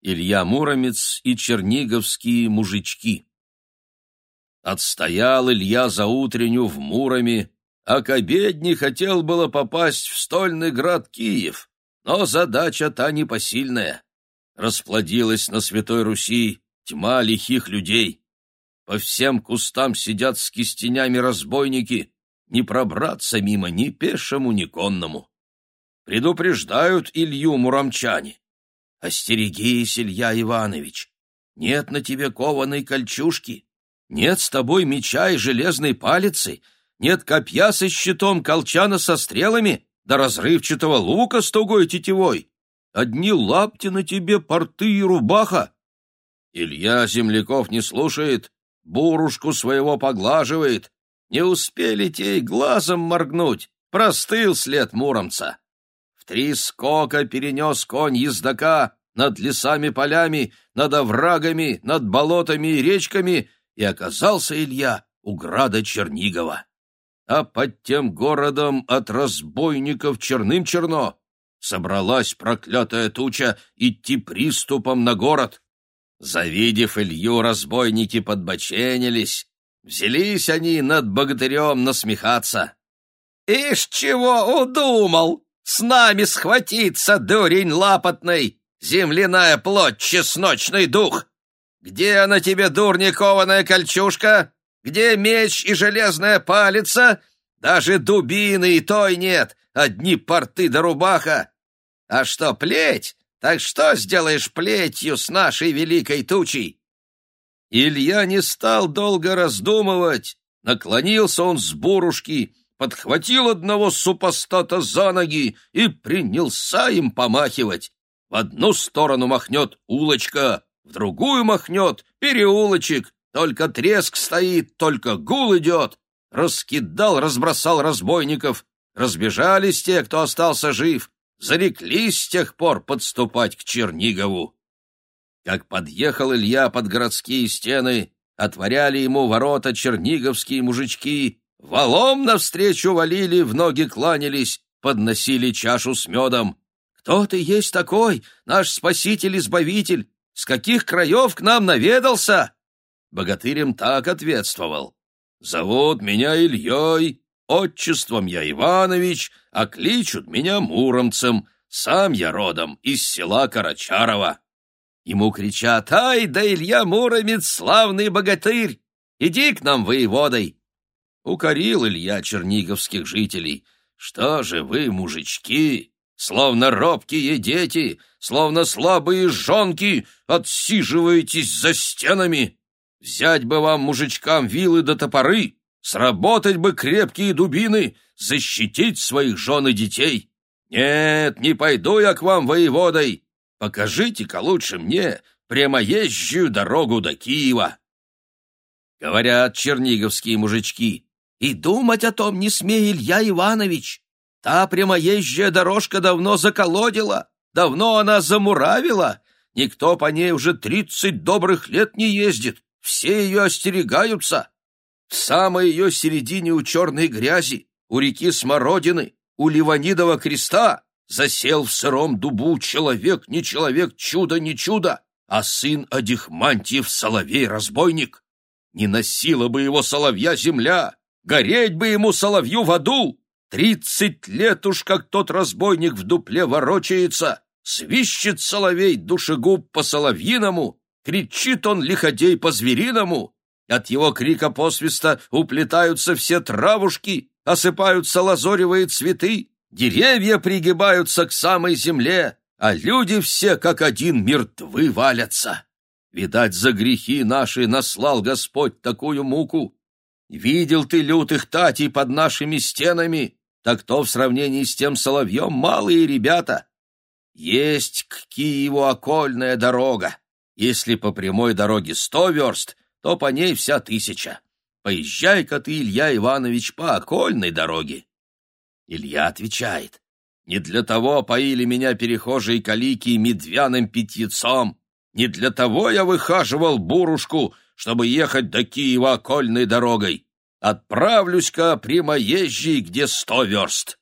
Илья Муромец и черниговские мужички. Отстоял Илья за утренню в Муроме, а к обедне хотел было попасть в стольный град Киев, но задача та непосильная. Расплодилась на Святой Руси тьма лихих людей. По всем кустам сидят с кистенями разбойники, не пробраться мимо ни пешему, ни конному. Предупреждают Илью муромчане. Остерегись, Илья Иванович, нет на тебе кованой кольчужки, нет с тобой меча и железной палицы, нет копья со щитом, колчана со стрелами, да разрывчатого лука с тугой тетивой. Одни лапти на тебе, порты и рубаха. Илья земляков не слушает, бурушку своего поглаживает. Не успели те и глазом моргнуть, простыл след муромца. Три скока перенес конь ездока над лесами-полями, над оврагами, над болотами и речками, и оказался Илья у града Чернигова. А под тем городом от разбойников черным черно. Собралась проклятая туча идти приступом на город. Завидев Илью, разбойники подбоченились. Взялись они над богатырем насмехаться. «Ишь, чего удумал! С нами схватиться, дурень лапотный! Земляная плоть, чесночный дух! Где на тебе, дурня, кованая кольчушка? Где меч и железная палица? Даже дубины и той нет, одни порты да рубаха. А что, плеть? Так что сделаешь плетью с нашей великой тучей?» Илья не стал долго раздумывать. Наклонился он с бурушки, подхватил одного супостата за ноги и принялся им помахивать. В одну сторону махнет улочка, в другую махнет переулочек, только треск стоит, только гул идет. Раскидал, разбросал разбойников, разбежались те, кто остался жив, зареклись с тех пор подступать к Чернигову. Как подъехал Илья под городские стены, отворяли ему ворота черниговские мужички, валом навстречу валили, в ноги кланялись, подносили чашу с медом. «Кто ты есть такой, наш спаситель-избавитель? С каких краев к нам наведался?» Богатырем так ответствовал. «Зовут меня Ильей, отчеством я Иванович, а кличут меня Муромцем, сам я родом из села Карачарова». Ему кричат «Ай, да Илья Муромец, славный богатырь! Иди к нам воеводой!» Укорил Илья черниговских жителей. «Что же вы, мужички, словно робкие дети, словно слабые жонки, отсиживаетесь за стенами? Взять бы вам, мужичкам, вилы да топоры, сработать бы крепкие дубины, защитить своих жен и детей. Нет, не пойду я к вам воеводой, Покажите-ка лучше мне прямоезжую дорогу до Киева. Говорят черниговские мужички, и думать о том не смей, Илья Иванович. Та прямоезжая дорожка давно заколодила, давно она замуравила. Никто по ней уже тридцать добрых лет не ездит, все ее остерегаются. В самой ее середине у черной грязи, у реки Смородины, у Ливанидова креста Засел в сыром дубу человек, не человек, чудо, не чудо, а сын Адихмантьев соловей-разбойник. Не носила бы его соловья земля, гореть бы ему соловью в аду. Тридцать лет уж как тот разбойник в дупле ворочается, свищет соловей душегуб по-соловьиному, кричит он лиходей по-звериному. От его крика посвиста уплетаются все травушки, осыпаются лазоревые цветы, Деревья пригибаются к самой земле, а люди все как один мертвы валятся. Видать, за грехи наши наслал Господь такую муку. Видел ты лютых татей под нашими стенами, так то в сравнении с тем соловьем малые ребята. Есть к Киеву окольная дорога. Если по прямой дороге сто верст, то по ней вся тысяча. Поезжай-ка ты, Илья Иванович, по окольной дороге. Илья отвечает. «Не для того поили меня перехожие калики медвяным питьецом, не для того я выхаживал бурушку, чтобы ехать до Киева окольной дорогой. Отправлюсь-ка прямоезжий, где сто верст».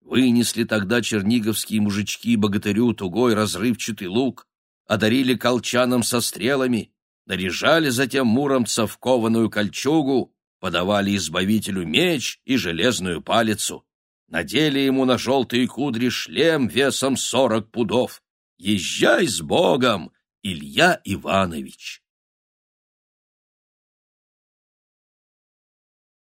Вынесли тогда черниговские мужички богатырю тугой разрывчатый лук, одарили колчаном со стрелами, наряжали затем муромца в кованую кольчугу, подавали избавителю меч и железную палицу. Надели ему на желтые кудри шлем весом сорок пудов. Езжай с Богом, Илья Иванович!